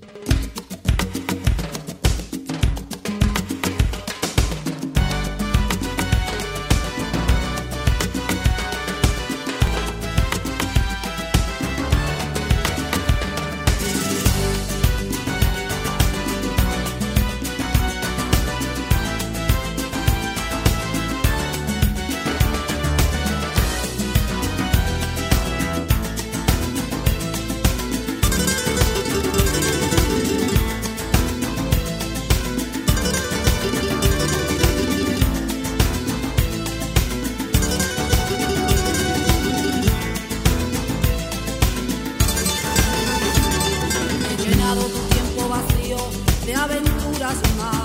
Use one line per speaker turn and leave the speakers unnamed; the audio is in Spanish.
you cama nadie es como tú, no